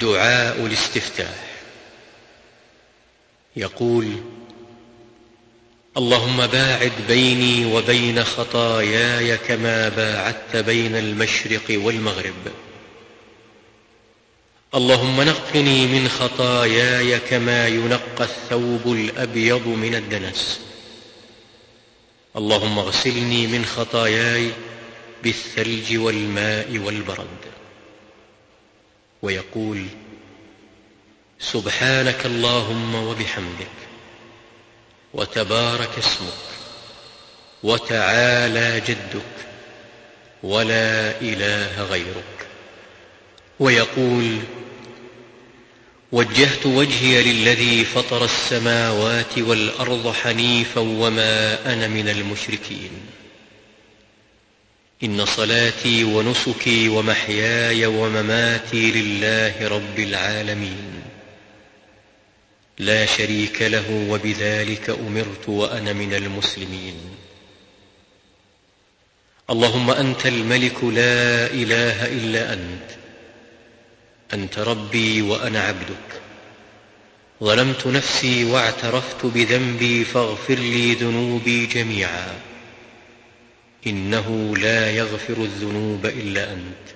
دعاء الاستفتاح. يقول اللهم باعد بيني وبين خطاياي كما باعدت بين المشرق والمغرب. اللهم نقني من خطاياي كما ينقى الثوب الأبيض من الدنس. اللهم اغسلني من خطاياي بالثلج والماء والبرد. ويقول سبحانك اللهم وبحمدك وتبارك اسمك وتعالى جدك ولا إله غيرك. ويقول وجهت وجهي للذي فطر السماوات والأرض حنيفا وما أنا من المشركين. إن صلاتي ونسكي ومحياي ومماتي لله رب العالمين. لا شريك له وبذلك أمرت وأنا من المسلمين. اللهم أنت الملك لا إله إلا أنت. أنت ربي وأنا عبدك. ظلمت نفسي واعترفت بذنبي فاغفر لي ذنوبي جميعا. إنه لا يغفر الذنوب إلا أنت.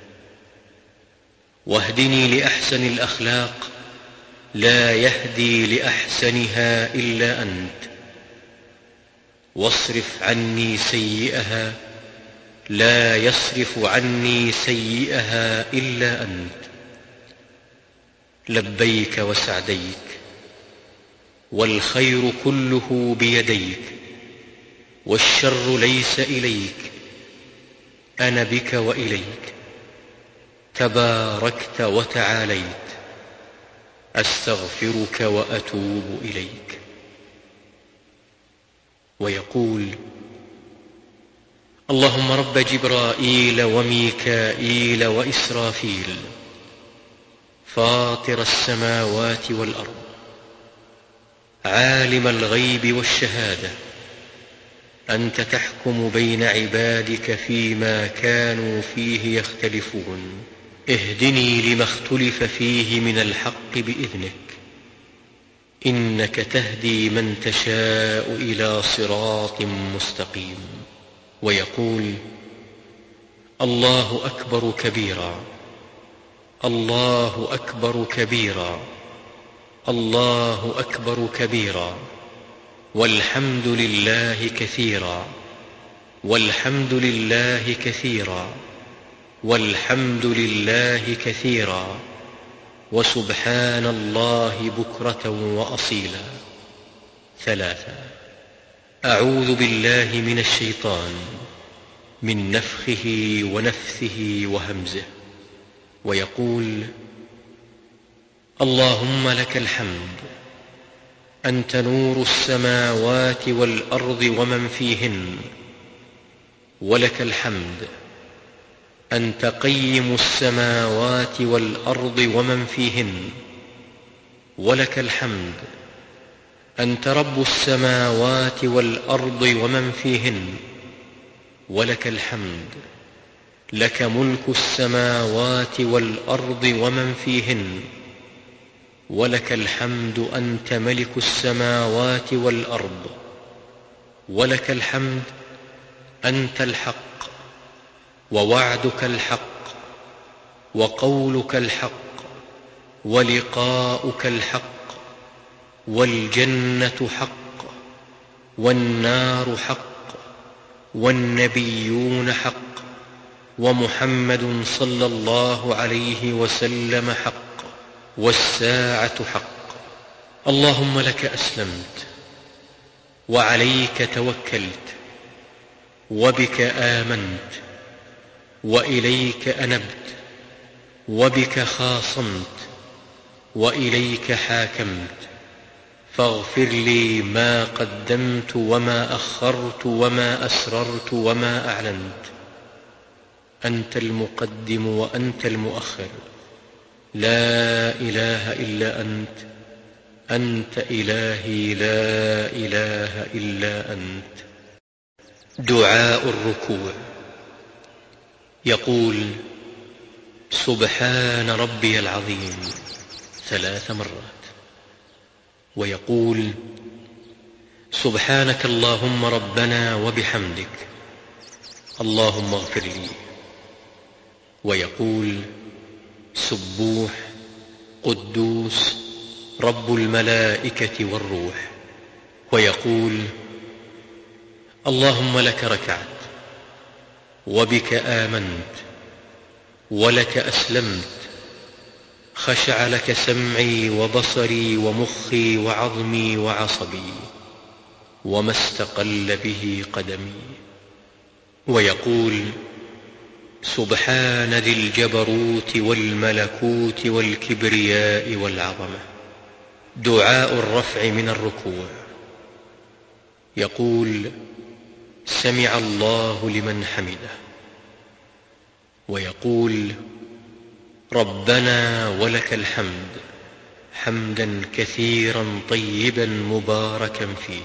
واهدني لأحسن الأخلاق لا يهدي لأحسنها إلا أنت. واصرف عني سيئها لا يصرف عني سيئها إلا أنت. لبيك وسعديك والخير كله بيديك. والشر ليس إليك أنا بك وإليك تباركت وتعاليت أستغفرك وأتوب إليك. ويقول اللهم رب جبرائيل وميكائيل وإسرافيل فاطر السماوات والأرض عالم الغيب والشهادة أنت تحكم بين عبادك فيما كانوا فيه يختلفون. اهدني لما اختلف فيه من الحق بإذنك. إنك تهدي من تشاء إلى صراط مستقيم. ويقول الله أكبر كبيرا. الله أكبر كبيرا. الله أكبر كبيرا. والحمد لله كثيرا والحمد لله كثيرا والحمد لله كثيرا وسبحان الله بكرة وأصيلا. ثلاثا أعوذ بالله من الشيطان من نفخه ونفثه وهمزه ويقول اللهم لك الحمد أنت نور السماوات والأرض ومن فيهن. ولك الحمد. أنت قيم السماوات والأرض ومن فيهن. ولك الحمد. أنت رب السماوات والأرض ومن فيهن. ولك الحمد. لك ملك السماوات والأرض ومن فيهن. ولك الحمد أنت ملك السماوات والأرض. ولك الحمد أنت الحق ووعدك الحق وقولك الحق ولقاؤك الحق والجنة حق والنار حق والنبيون حق ومحمد صلى الله عليه وسلم حق. والساعة حق. اللهم لك أسلمت وعليك توكلت وبك آمنت وإليك أنبت وبك خاصمت وإليك حاكمت. فاغفر لي ما قدمت وما أخرت وما أسررت وما أعلنت. أنت المقدم وأنت المؤخر. لا إله إلا أنت. أنت إلهي لا إله إلا أنت. دعاء الركوع. يقول سبحان ربي العظيم. ثلاث مرات. ويقول سبحانك اللهم ربنا وبحمدك. اللهم اغفر لي. ويقول سبوح قدوس رب الملائكة والروح. ويقول اللهم لك ركعت وبك آمنت ولك أسلمت خشع لك سمعي وبصري ومخي وعظمي وعصبي وما استقل به قدمي. ويقول سبحان ذي الجبروت والملكوت والكبرياء والعظمة. دعاء الرفع من الركوع. يقول سمع الله لمن حمده. ويقول ربنا ولك الحمد حمدا كثيرا طيبا مباركا فيه.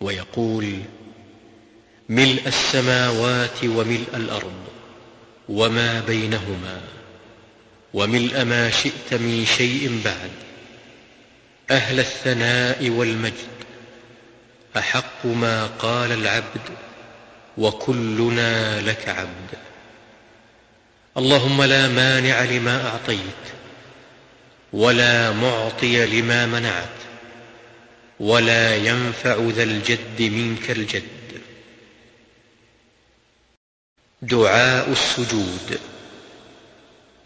ويقول ملء السماوات وملء الأرض وما بينهما وملء ما شئت من شيء بعد أهل الثناء والمجد أحق ما قال العبد وكلنا لك عبد اللهم لا مانع لما أعطيت ولا معطي لما منعت ولا ينفع ذا الجد منك الجد دعاء السجود.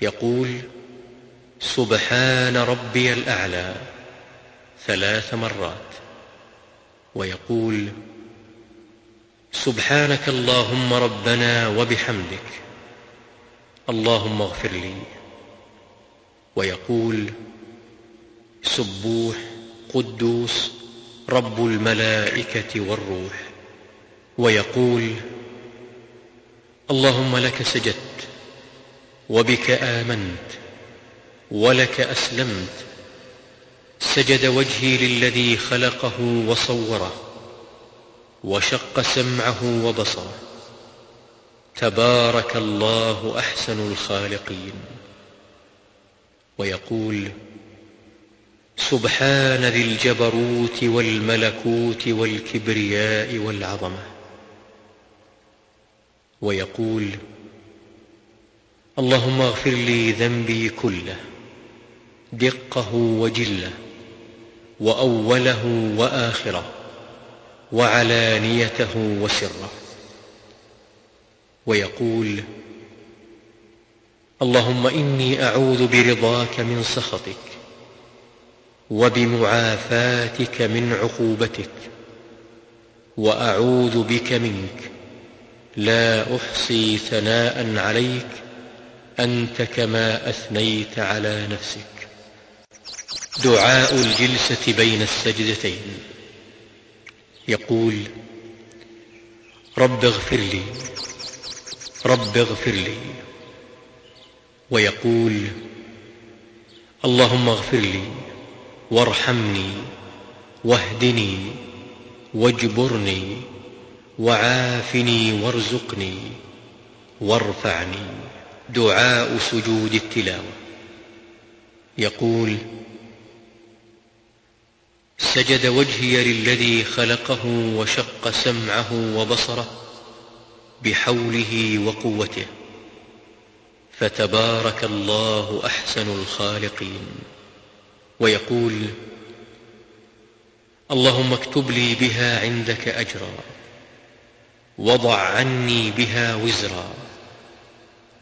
يقول سبحان ربي الأعلى ثلاث مرات. ويقول سبحانك اللهم ربنا وبحمدك اللهم اغفر لي. ويقول سبوح قدوس رب الملائكة والروح. ويقول اللهم لك سجدت وبك آمنت ولك أسلمت. سجد وجهي للذي خلقه وصوره وشق سمعه وبصره. تبارك الله أحسن الخالقين. ويقول سبحان ذي الجبروت والملكوت والكبرياء والعظمة. ويقول اللهم اغفر لي ذنبي كله دقه وجله وأوله وآخره وعلانيته وسره. ويقول اللهم إني أعوذ برضاك من سخطك وبمعافاتك من عقوبتك وأعوذ بك منك. لا أحصي ثناء عليك أنت كما أثنيت على نفسك. دعاء الجلسة بين السجدتين. يقول رب اغفر لي رب اغفر لي. ويقول اللهم اغفر لي وارحمني واهدني واجبرني. وعافني وارزقني وارفعني دعاء سجود التلاوة. يقول سجد وجهي للذي خلقه وشق سمعه وبصره بحوله وقوته فتبارك الله أحسن الخالقين. ويقول اللهم اكتب لي بها عندك أجرا. وضع عني بها وزرا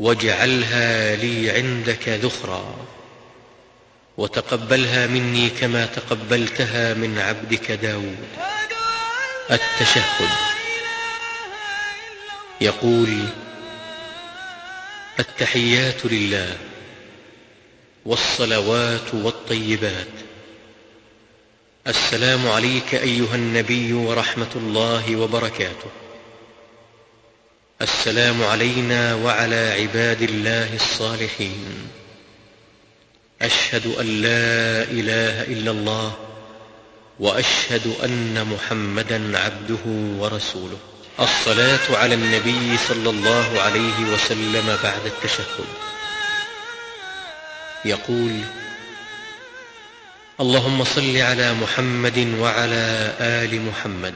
واجعلها لي عندك ذخرا وتقبلها مني كما تقبلتها من عبدك داود. التشهد. يقول التحيات لله والصلوات والطيبات. السلام عليك أيها النبي ورحمة الله وبركاته. السلام علينا وعلى عباد الله الصالحين. أشهد أن لا إله إلا الله وأشهد أن محمدا عبده ورسوله. الصلاة على النبي صلى الله عليه وسلم بعد التشهد. يقول اللهم صل على محمد وعلى آل محمد.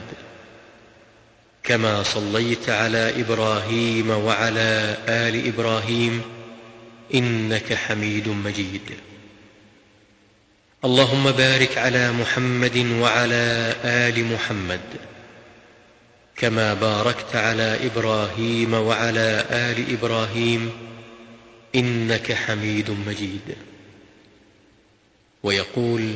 كما صليت على إبراهيم وعلى آل إبراهيم إنك حميد مجيد. اللهم بارك على محمد وعلى آل محمد كما باركت على إبراهيم وعلى آل إبراهيم إنك حميد مجيد. ويقول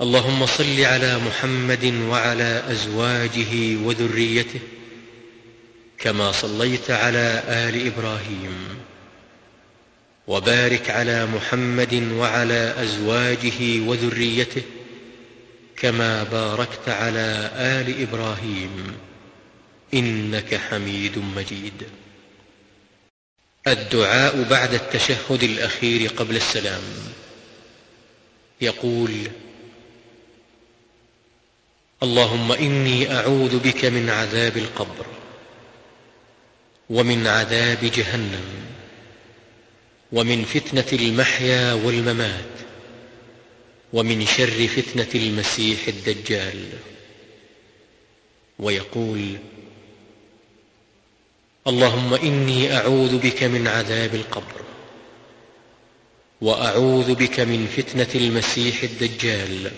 اللهم صل على محمد وعلى أزواجه وذريته كما صليت على آل إبراهيم وبارك على محمد وعلى أزواجه وذريته كما باركت على آل إبراهيم إنك حميد مجيد. الدعاء بعد التشهد الأخير قبل السلام. يقول اللهم إني أعوذ بك من عذاب القبر ومن عذاب جهنم ومن فتنة المحيا والممات ومن شر فتنة المسيح الدجال. ويقول اللهم إني أعوذ بك من عذاب القبر وأعوذ بك من فتنة المسيح الدجال.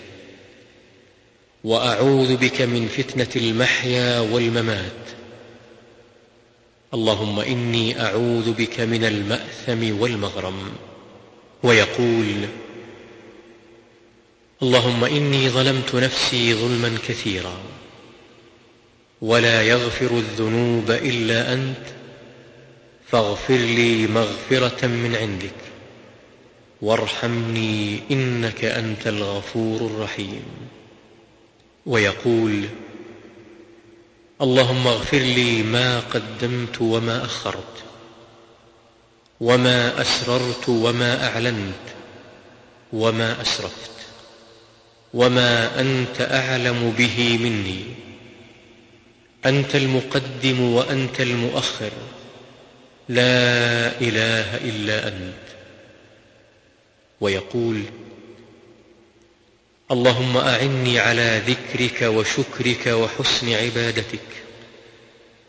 وأعوذ بك من فتنة المحيا والممات. اللهم إني أعوذ بك من المأثم والمغرم. ويقول اللهم إني ظلمت نفسي ظلما كثيرا. ولا يغفر الذنوب إلا أنت. فاغفر لي مغفرة من عندك. وارحمني إنك أنت الغفور الرحيم. ويقول اللهم اغفر لي ما قدمت وما أخرت وما أسررت وما أعلنت وما أسرفت وما أنت أعلم به مني أنت المقدم وأنت المؤخر لا إله إلا أنت. ويقول اللهم أعني على ذكرك وشكرك وحسن عبادتك.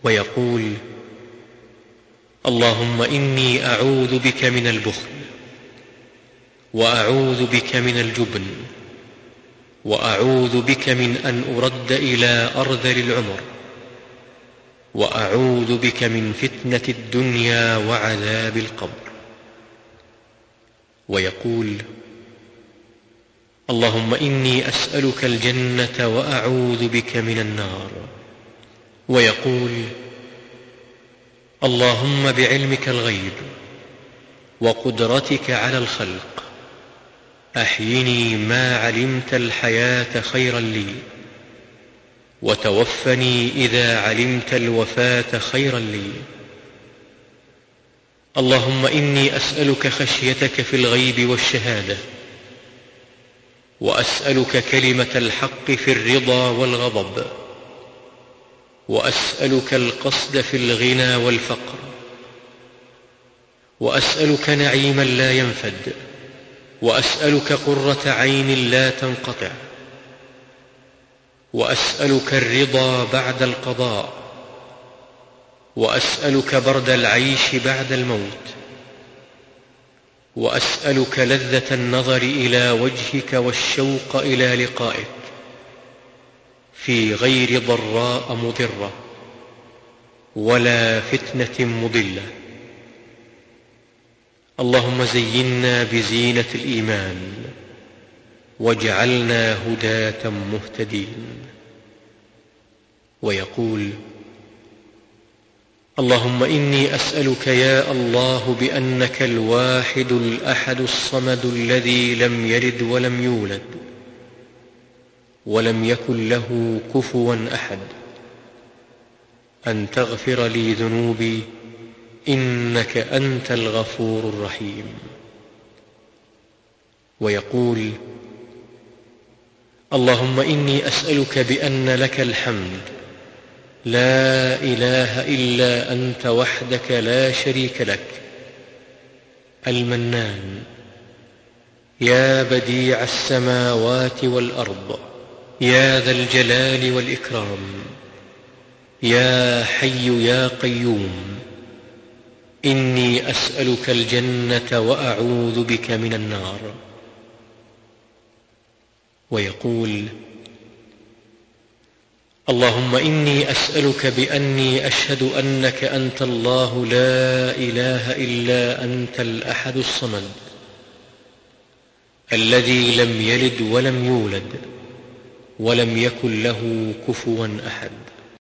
ويقول اللهم إني أعوذ بك من البخل وأعوذ بك من الجبن وأعوذ بك من أن أرد إلى أرذل العمر وأعوذ بك من فتنة الدنيا وعذاب القبر. ويقول اللهم إني أسألك الجنة وأعوذ بك من النار. ويقول اللهم بعلمك الغيب وقدرتك على الخلق أحيني ما علمت الحياة خيرا لي وتوفني إذا علمت الوفاة خيرا لي. اللهم إني أسألك خشيتك في الغيب والشهادة وأسألك كلمة الحق في الرضا والغضب وأسألك القصد في الغنى والفقر وأسألك نعيما لا ينفد وأسألك قرة عين لا تنقطع وأسألك الرضا بعد القضاء وأسألك برد العيش بعد الموت. وأسألك لذة النظر إلى وجهك والشوق إلى لقائك في غير ضراء مضرة ولا فتنة مضلة. اللهم زينا بزينة الإيمان واجعلنا هداة مهتدين. ويقول اللهم إني أسألك يا الله بأنك الواحد الأحد الصمد الذي لم يلد ولم يولد ولم يكن له كفوا أحد. أن تغفر لي ذنوبي إنك أنت الغفور الرحيم. ويقول اللهم إني أسألك بأن لك الحمد لا إله إلا أنت وحدك لا شريك لك. المنان يا بديع السماوات والأرض يا ذا الجلال والإكرام يا حي يا قيوم إني أسألك الجنة وأعوذ بك من النار. ويقول اللهم إني أسألك بأني أشهد أنك أنت الله لا إله إلا أنت الأحد الصمد الذي لم يلد ولم يولد ولم يكن له كفوا أحد.